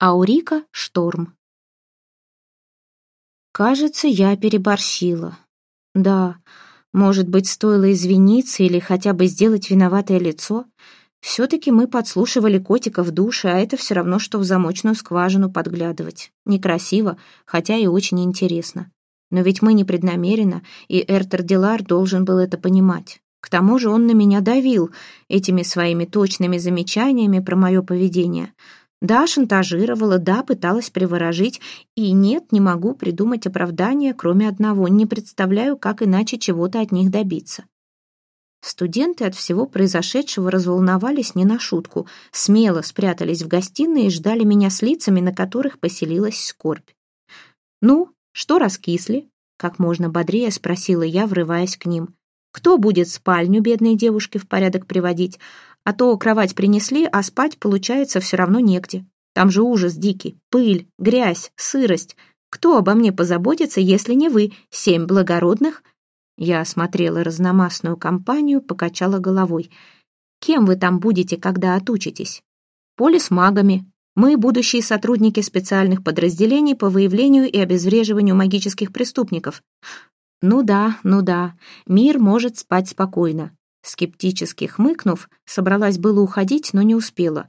Аурика Шторм. Кажется, я переборщила. Да, может быть, стоило извиниться или хотя бы сделать виноватое лицо. Все-таки мы подслушивали котика в душе, а это все равно, что в замочную скважину подглядывать. Некрасиво, хотя и очень интересно. Но ведь мы непреднамеренно, и Эртер Дилар должен был это понимать. К тому же он на меня давил этими своими точными замечаниями про мое поведение — да, шантажировала, да, пыталась приворожить, и нет, не могу придумать оправдания, кроме одного, не представляю, как иначе чего-то от них добиться. Студенты от всего произошедшего разволновались не на шутку, смело спрятались в гостиной и ждали меня с лицами, на которых поселилась скорбь. «Ну, что раскисли?» — как можно бодрее спросила я, врываясь к ним. «Кто будет спальню бедной девушки в порядок приводить? А то кровать принесли, а спать, получается, все равно негде. Там же ужас дикий, пыль, грязь, сырость. Кто обо мне позаботится, если не вы, семь благородных?» Я осмотрела разномастную компанию, покачала головой. «Кем вы там будете, когда отучитесь?» «Полис магами. Мы будущие сотрудники специальных подразделений по выявлению и обезвреживанию магических преступников». «Ну да, ну да, мир может спать спокойно. Скептически хмыкнув, собралась было уходить, но не успела.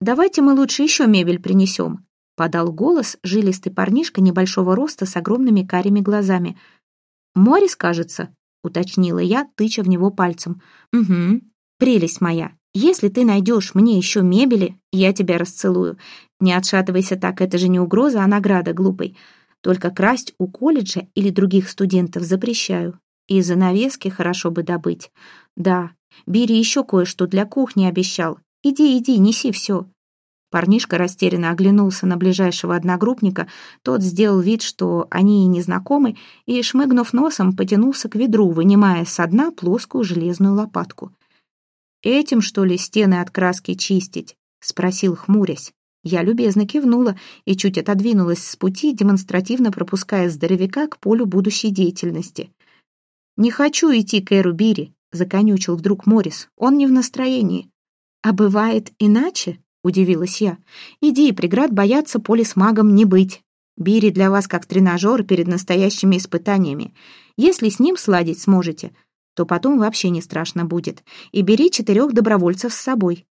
«Давайте мы лучше еще мебель принесем», — подал голос жилистый парнишка небольшого роста с огромными карими глазами. «Морис, кажется», — уточнила я, тыча в него пальцем. «Угу, прелесть моя. Если ты найдешь мне еще мебели, я тебя расцелую. Не отшатывайся так, это же не угроза, а награда глупой. Только красть у колледжа или других студентов запрещаю. И занавески хорошо бы добыть. Да, Бири еще кое-что для кухни обещал. Иди, иди, неси все. Парнишка растерянно оглянулся на ближайшего одногруппника, тот сделал вид, что они и не знакомы, и, шмыгнув носом, потянулся к ведру, вынимая со дна плоскую железную лопатку. «Этим, что ли, стены от краски чистить?» — спросил, хмурясь. Я любезно кивнула и чуть отодвинулась с пути, демонстративно пропуская здоровяка к полю будущей деятельности. «Не хочу идти к Эру Бири», — законючил вдруг Морис. «Он не в настроении». «А бывает иначе?» — удивилась я. «Иди, преград бояться полис магом не быть. Бири для вас как тренажер перед настоящими испытаниями. Если с ним сладить сможете, то потом вообще не страшно будет. И бери четырех добровольцев с собой».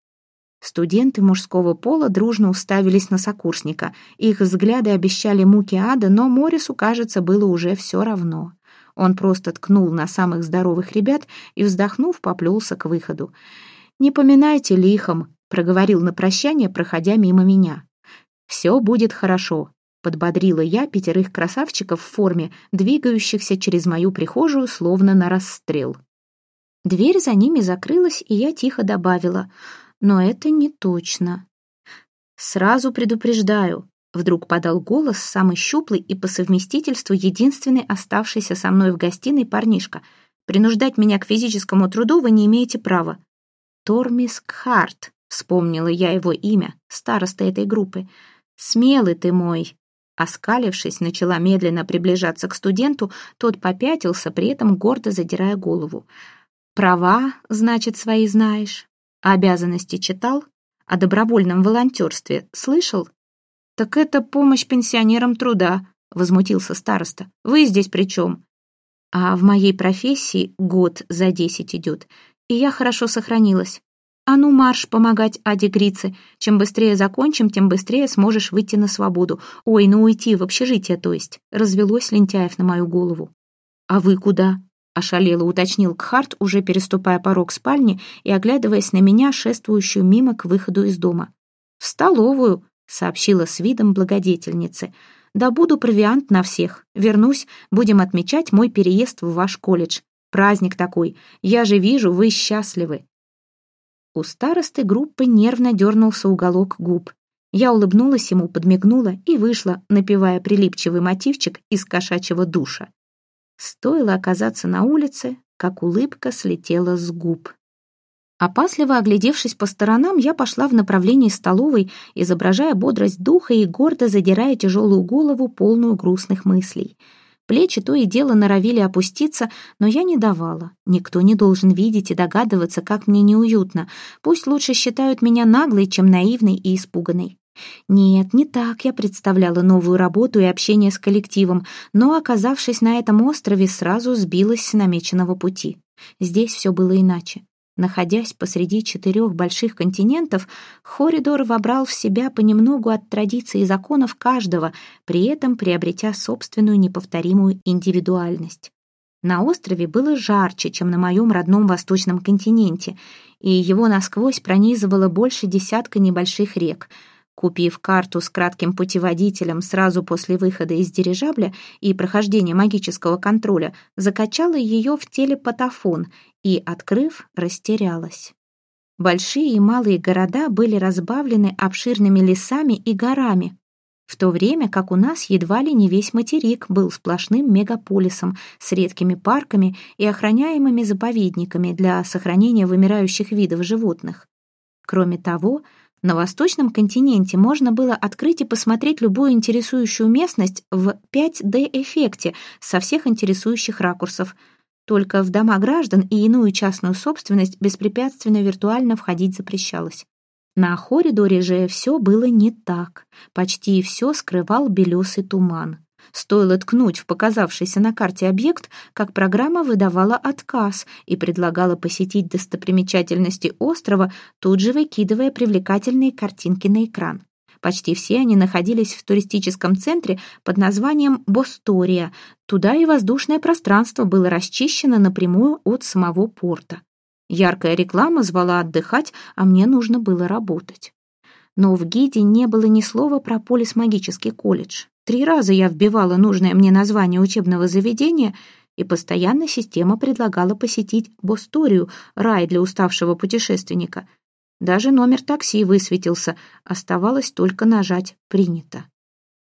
Студенты мужского пола дружно уставились на сокурсника. Их взгляды обещали муки ада, но Морису, кажется, было уже все равно. Он просто ткнул на самых здоровых ребят и, вздохнув, поплелся к выходу. «Не поминайте лихом», — проговорил на прощание, проходя мимо меня. «Все будет хорошо», — подбодрила я пятерых красавчиков в форме, двигающихся через мою прихожую, словно на расстрел. Дверь за ними закрылась, и я тихо добавила, «Но это не точно». «Сразу предупреждаю, Вдруг подал голос самый щуплый и по совместительству единственный оставшийся со мной в гостиной парнишка. «Принуждать меня к физическому труду вы не имеете права». «Тормис Кхарт», — вспомнила я его имя, староста этой группы. «Смелый ты мой». Оскалившись, начала медленно приближаться к студенту, тот попятился, при этом гордо задирая голову. «Права, значит, свои знаешь. Обязанности читал? О добровольном волонтерстве слышал?» «Так это помощь пенсионерам труда», — возмутился староста. «Вы здесь при чем?» «А в моей профессии год за десять идет, и я хорошо сохранилась. А ну марш помогать Аде Грице. Чем быстрее закончим, тем быстрее сможешь выйти на свободу. Ой, ну уйти в общежитие, то есть». Развелось Лентяев на мою голову. «А вы куда?» — ошалело уточнил Кхарт, уже переступая порог спальни и оглядываясь на меня, шествующую мимо к выходу из дома. «В столовую», сообщила с видом благодетельницы. «Добуду провиант на всех. Вернусь, будем отмечать мой переезд в ваш колледж. Праздник такой. Я же вижу, вы счастливы». У старосты группы нервно дернулся уголок губ. Я улыбнулась ему, подмигнула и вышла, напевая прилипчивый мотивчик из кошачьего душа. Стоило оказаться на улице, как улыбка слетела с губ. Опасливо оглядевшись по сторонам, я пошла в направлении столовой, изображая бодрость духа и гордо задирая тяжелую голову, полную грустных мыслей. Плечи то и дело норовили опуститься, но я не давала. Никто не должен видеть и догадываться, как мне неуютно. Пусть лучше считают меня наглой, чем наивной и испуганной. Нет, не так я представляла новую работу и общение с коллективом, но, оказавшись на этом острове, сразу сбилась с намеченного пути. Здесь все было иначе. Находясь посреди четырех больших континентов, Хоридор вобрал в себя понемногу от традиций и законов каждого, при этом приобретя собственную неповторимую индивидуальность. На острове было жарче, чем на моем родном восточном континенте, и его насквозь пронизывало больше десятка небольших рек — Купив карту с кратким путеводителем сразу после выхода из дирижабля и прохождения магического контроля, закачала ее в телепатофон и, открыв, растерялась. Большие и малые города были разбавлены обширными лесами и горами, в то время как у нас едва ли не весь материк был сплошным мегаполисом с редкими парками и охраняемыми заповедниками для сохранения вымирающих видов животных. Кроме того, на восточном континенте можно было открыть и посмотреть любую интересующую местность в 5D-эффекте со всех интересующих ракурсов. Только в дома граждан и иную частную собственность беспрепятственно виртуально входить запрещалось. На Хоридоре же все было не так. Почти все скрывал белесый туман. Стоило ткнуть в показавшийся на карте объект, как программа выдавала отказ и предлагала посетить достопримечательности острова, тут же выкидывая привлекательные картинки на экран. Почти все они находились в туристическом центре под названием Бостория. Туда и воздушное пространство было расчищено напрямую от самого порта. Яркая реклама звала отдыхать, а мне нужно было работать. Но в гиде не было ни слова про полис-магический колледж. Три раза я вбивала нужное мне название учебного заведения, и постоянно система предлагала посетить Босторию, рай для уставшего путешественника. Даже номер такси высветился, оставалось только нажать «Принято».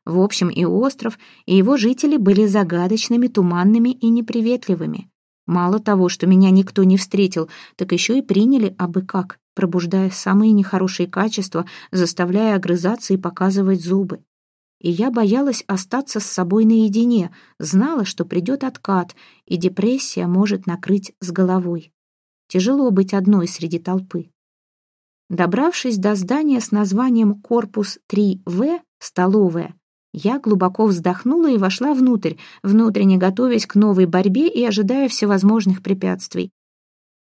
В общем, и остров, и его жители были загадочными, туманными и неприветливыми. Мало того, что меня никто не встретил, так еще и приняли абы как, пробуждая самые нехорошие качества, заставляя огрызаться и показывать зубы и я боялась остаться с собой наедине, знала, что придет откат, и депрессия может накрыть с головой. Тяжело быть одной среди толпы. Добравшись до здания с названием «Корпус 3В», столовая, я глубоко вздохнула и вошла внутрь, внутренне готовясь к новой борьбе и ожидая всевозможных препятствий.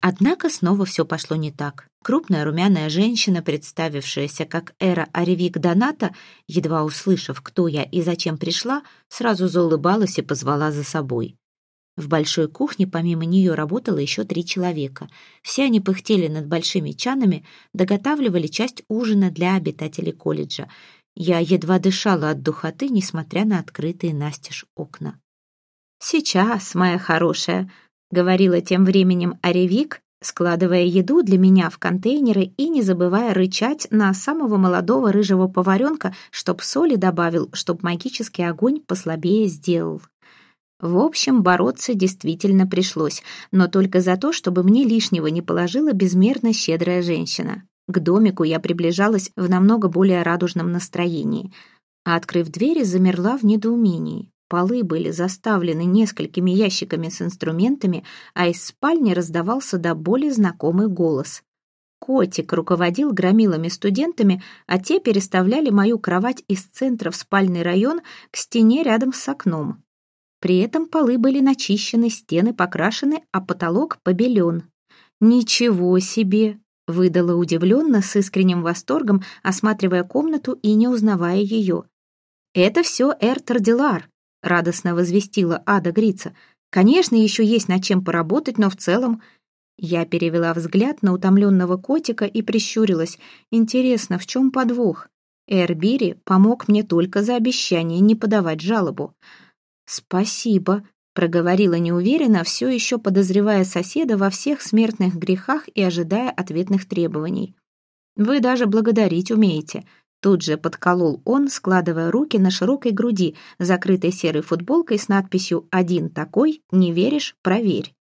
Однако снова все пошло не так. Крупная румяная женщина, представившаяся как Эра Аревик Доната, едва услышав, кто я и зачем пришла, сразу заулыбалась и позвала за собой. В большой кухне помимо нее работало еще три человека. Все они пыхтели над большими чанами, доготавливали часть ужина для обитателей колледжа. Я едва дышала от духоты, несмотря на открытые настежь окна. «Сейчас, моя хорошая», — говорила тем временем Аревик, складывая еду для меня в контейнеры и не забывая рычать на самого молодого рыжего поваренка, чтоб соли добавил, чтоб магический огонь послабее сделал. В общем, бороться действительно пришлось, но только за то, чтобы мне лишнего не положила безмерно щедрая женщина. К домику я приближалась в намного более радужном настроении, а, открыв двери, замерла в недоумении. Полы были заставлены несколькими ящиками с инструментами, а из спальни раздавался до боли знакомый голос. Котик руководил громилами студентами, а те переставляли мою кровать из центра в спальный район к стене рядом с окном. При этом полы были начищены, стены покрашены, а потолок побелен. «Ничего себе!» — выдала удивленно, с искренним восторгом, осматривая комнату и не узнавая ее. «Это все Эртер Дилар, — радостно возвестила Ада Грица. «Конечно, еще есть над чем поработать, но в целом...» Я перевела взгляд на утомленного котика и прищурилась. «Интересно, в чем подвох?» Эрбири помог мне только за обещание не подавать жалобу. «Спасибо», — проговорила неуверенно, все еще подозревая соседа во всех смертных грехах и ожидая ответных требований. «Вы даже благодарить умеете», Тут же подколол он, складывая руки на широкой груди, закрытой серой футболкой с надписью «Один такой, не веришь, проверь».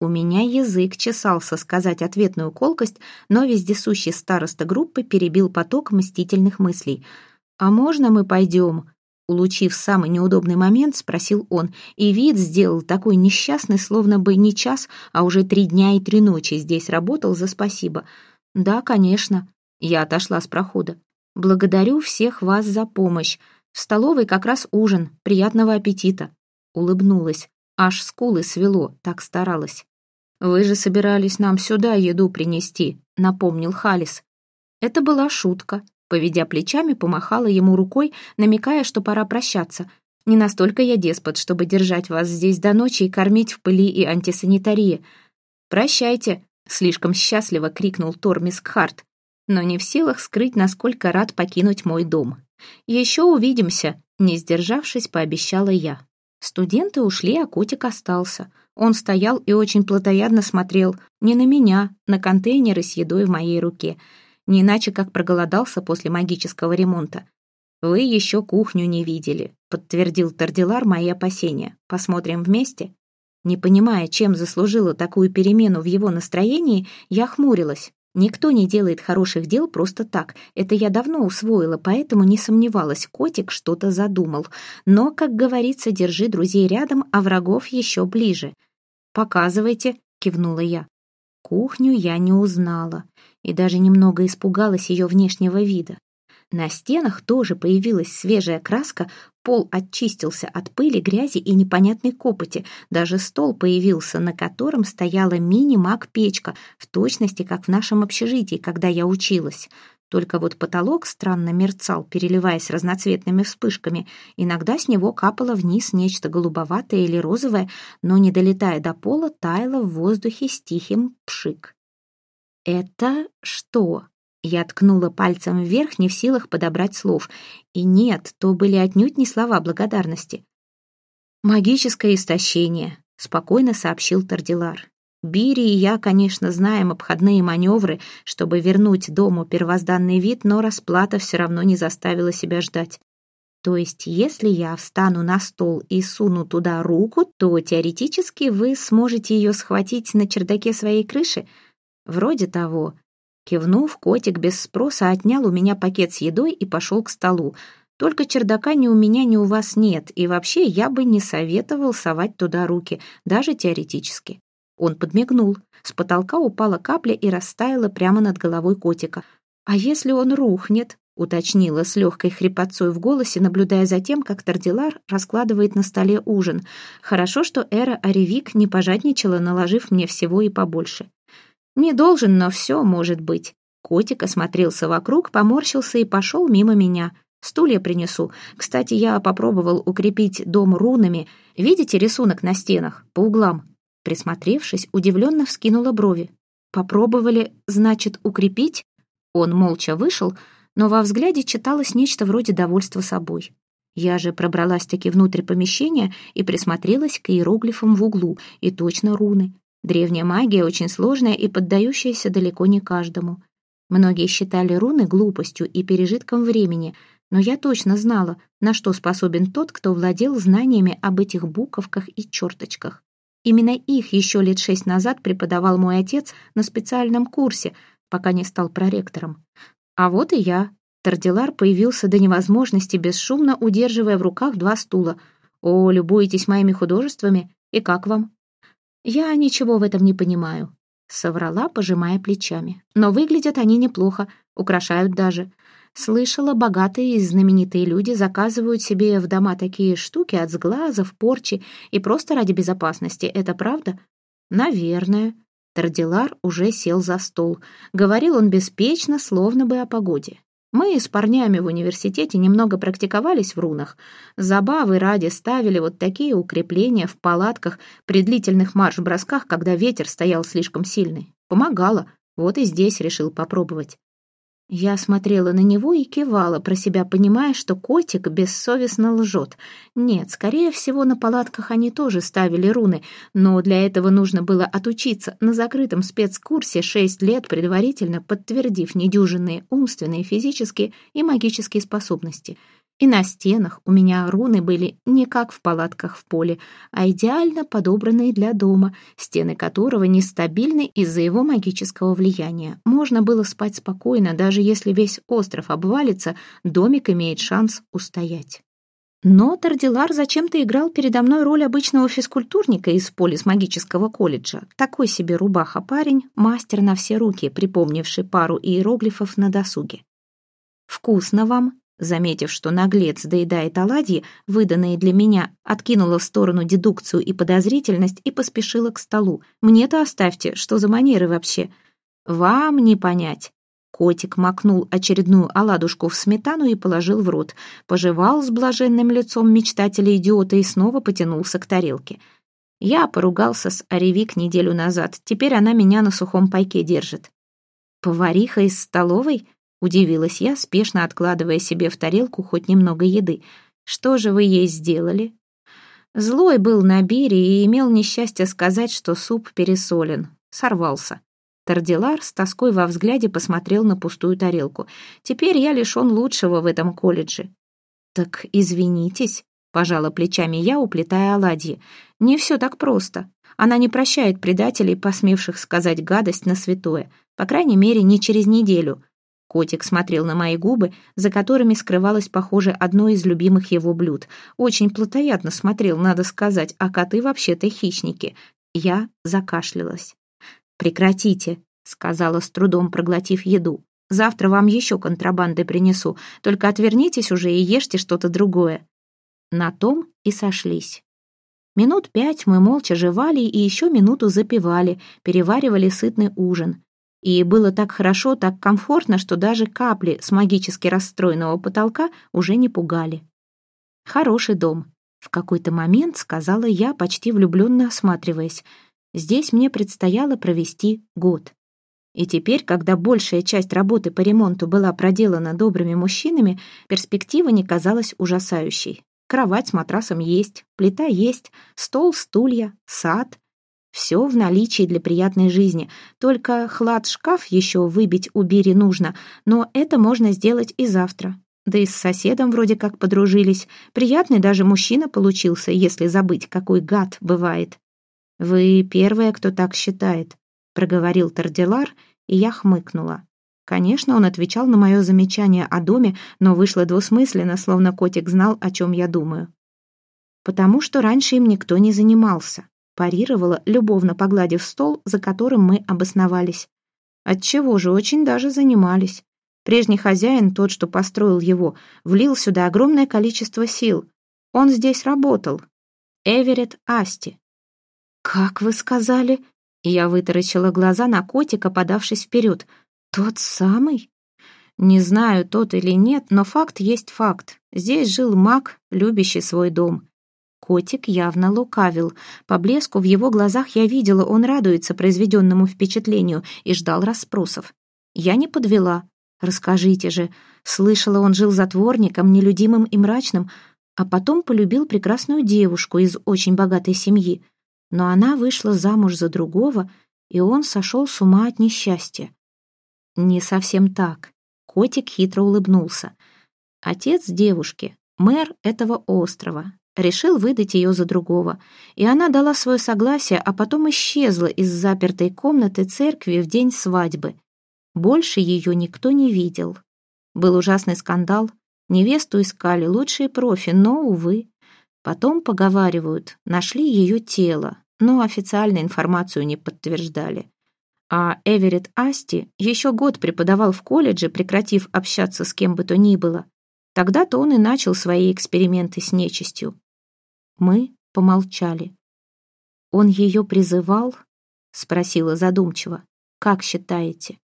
У меня язык чесался сказать ответную колкость, но вездесущий староста группы перебил поток мстительных мыслей. «А можно мы пойдем?» Улучив самый неудобный момент, спросил он, и вид сделал такой несчастный, словно бы не час, а уже три дня и три ночи здесь работал за спасибо. «Да, конечно». Я отошла с прохода. «Благодарю всех вас за помощь. В столовой как раз ужин. Приятного аппетита!» Улыбнулась. Аж скулы свело, так старалась. «Вы же собирались нам сюда еду принести», — напомнил Халис. Это была шутка. Поведя плечами, помахала ему рукой, намекая, что пора прощаться. Не настолько я деспот, чтобы держать вас здесь до ночи и кормить в пыли и антисанитарии. «Прощайте!» — слишком счастливо крикнул Тормис Кхарт, но не в силах скрыть, насколько рад покинуть мой дом. «Еще увидимся!» — не сдержавшись, пообещала я. Студенты ушли, а котик остался. Он стоял и очень плотоядно смотрел не на меня, на контейнеры с едой в моей руке, не иначе как проголодался после магического ремонта. «Вы еще кухню не видели», — подтвердил Тардилар мои опасения. «Посмотрим вместе?» Не понимая, чем заслужила такую перемену в его настроении, я хмурилась. Никто не делает хороших дел просто так. Это я давно усвоила, поэтому не сомневалась, котик что-то задумал. Но, как говорится, держи друзей рядом, а врагов еще ближе. «Показывайте», — кивнула я. Кухню я не узнала и даже немного испугалась ее внешнего вида. На стенах тоже появилась свежая краска, пол очистился от пыли, грязи и непонятной копоти. Даже стол появился, на котором стояла мини-маг-печка, в точности, как в нашем общежитии, когда я училась. Только вот потолок странно мерцал, переливаясь разноцветными вспышками. Иногда с него капало вниз нечто голубоватое или розовое, но, не долетая до пола, таяло в воздухе с тихим пшик. «Это что?» Я ткнула пальцем вверх, не в силах подобрать слов. И нет, то были отнюдь не слова благодарности. «Магическое истощение», — спокойно сообщил Тардилар. «Бири и я, конечно, знаем обходные маневры, чтобы вернуть дому первозданный вид, но расплата все равно не заставила себя ждать. То есть, если я встану на стол и суну туда руку, то теоретически вы сможете ее схватить на чердаке своей крыши? Вроде того. Кивнув, котик без спроса отнял у меня пакет с едой и пошел к столу. Только чердака ни у меня, ни у вас нет, и вообще я бы не советовал совать туда руки, даже теоретически. Он подмигнул. С потолка упала капля и растаяла прямо над головой котика. «А если он рухнет?» — уточнила с легкой хрипотцой в голосе, наблюдая за тем, как Тардилар раскладывает на столе ужин. Хорошо, что Эра Оревик не пожадничала, наложив мне всего и побольше. Не должен, но все может быть. Котик осмотрелся вокруг, поморщился и пошел мимо меня. Стулья принесу. Кстати, я попробовал укрепить дом рунами. Видите рисунок на стенах, по углам? Присмотревшись, удивленно вскинула брови. Попробовали, значит, укрепить? Он молча вышел, но во взгляде читалось нечто вроде довольства собой. Я же пробралась-таки внутрь помещения и присмотрелась к иероглифам в углу, и точно руны. Древняя магия очень сложная и поддающаяся далеко не каждому. Многие считали руны глупостью и пережитком времени, но я точно знала, на что способен тот, кто владел знаниями об этих буковках и черточках. Именно их еще лет шесть назад преподавал мой отец на специальном курсе, пока не стал проректором. А вот и я. Тардилар появился до невозможности, бесшумно удерживая в руках два стула. «О, любуетесь моими художествами? И как вам?» «Я ничего в этом не понимаю», — соврала, пожимая плечами. «Но выглядят они неплохо, украшают даже. Слышала, богатые и знаменитые люди заказывают себе в дома такие штуки от сглазов, порчи и просто ради безопасности. Это правда?» «Наверное». Тардилар уже сел за стол. Говорил он беспечно, словно бы о погоде. Мы с парнями в университете немного практиковались в рунах. Забавы ради ставили вот такие укрепления в палатках при длительных марш-бросках, когда ветер стоял слишком сильный. Помогало. Вот и здесь решил попробовать. Я смотрела на него и кивала, про себя понимая, что котик бессовестно лжет. Нет, скорее всего, на палатках они тоже ставили руны, но для этого нужно было отучиться на закрытом спецкурсе шесть лет, предварительно подтвердив недюжинные умственные, физические и магические способности — и на стенах у меня руны были не как в палатках в поле, а идеально подобранные для дома, стены которого нестабильны из-за его магического влияния. Можно было спать спокойно, даже если весь остров обвалится, домик имеет шанс устоять. Но Тардилар зачем-то играл передо мной роль обычного физкультурника из полис магического колледжа. Такой себе рубаха-парень, мастер на все руки, припомнивший пару иероглифов на досуге. «Вкусно вам?» Заметив, что наглец доедает оладьи, выданные для меня, откинула в сторону дедукцию и подозрительность и поспешила к столу. «Мне-то оставьте, что за манеры вообще?» «Вам не понять». Котик макнул очередную оладушку в сметану и положил в рот, пожевал с блаженным лицом мечтателя-идиота и снова потянулся к тарелке. Я поругался с Оревик неделю назад, теперь она меня на сухом пайке держит. «Повариха из столовой?» Удивилась я, спешно откладывая себе в тарелку хоть немного еды. «Что же вы ей сделали?» Злой был на Бире и имел несчастье сказать, что суп пересолен. Сорвался. Тардилар с тоской во взгляде посмотрел на пустую тарелку. «Теперь я лишён лучшего в этом колледже». «Так извинитесь», — пожала плечами я, уплетая оладьи. «Не все так просто. Она не прощает предателей, посмевших сказать гадость на святое. По крайней мере, не через неделю. Котик смотрел на мои губы, за которыми скрывалось, похоже, одно из любимых его блюд. Очень плотоядно смотрел, надо сказать, а коты вообще-то хищники. Я закашлялась. «Прекратите», — сказала с трудом, проглотив еду. «Завтра вам еще контрабанды принесу, только отвернитесь уже и ешьте что-то другое». На том и сошлись. Минут пять мы молча жевали и еще минуту запивали, переваривали сытный ужин. И было так хорошо, так комфортно, что даже капли с магически расстроенного потолка уже не пугали. «Хороший дом», — в какой-то момент сказала я, почти влюбленно осматриваясь. «Здесь мне предстояло провести год». И теперь, когда большая часть работы по ремонту была проделана добрыми мужчинами, перспектива не казалась ужасающей. Кровать с матрасом есть, плита есть, стол, стулья, сад, все в наличии для приятной жизни. Только хлад-шкаф еще выбить у Бири нужно, но это можно сделать и завтра. Да и с соседом вроде как подружились. Приятный даже мужчина получился, если забыть, какой гад бывает. «Вы первая, кто так считает», — проговорил Тарделар, и я хмыкнула. Конечно, он отвечал на мое замечание о доме, но вышло двусмысленно, словно котик знал, о чем я думаю. «Потому что раньше им никто не занимался парировала, любовно погладив стол, за которым мы обосновались. Отчего же очень даже занимались. Прежний хозяин, тот, что построил его, влил сюда огромное количество сил. Он здесь работал. Эверетт Асти. «Как вы сказали?» Я вытаращила глаза на котика, подавшись вперед. «Тот самый?» Не знаю, тот или нет, но факт есть факт. Здесь жил маг, любящий свой дом. Котик явно лукавил. По блеску в его глазах я видела, он радуется произведенному впечатлению и ждал расспросов. Я не подвела. «Расскажите же». Слышала, он жил затворником, нелюдимым и мрачным, а потом полюбил прекрасную девушку из очень богатой семьи. Но она вышла замуж за другого, и он сошел с ума от несчастья. Не совсем так. Котик хитро улыбнулся. Отец девушки, мэр этого острова, решил выдать ее за другого, и она дала свое согласие, а потом исчезла из запертой комнаты церкви в день свадьбы. Больше ее никто не видел. Был ужасный скандал, невесту искали лучшие профи, но, увы. Потом, поговаривают, нашли ее тело, но официально информацию не подтверждали. А Эверетт Асти еще год преподавал в колледже, прекратив общаться с кем бы то ни было. Тогда-то он и начал свои эксперименты с нечистью. Мы помолчали. «Он ее призывал?» — спросила задумчиво. «Как считаете?»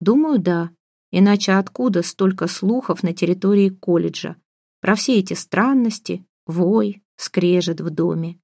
«Думаю, да. Иначе откуда столько слухов на территории колледжа? Про все эти странности, вой, скрежет в доме?»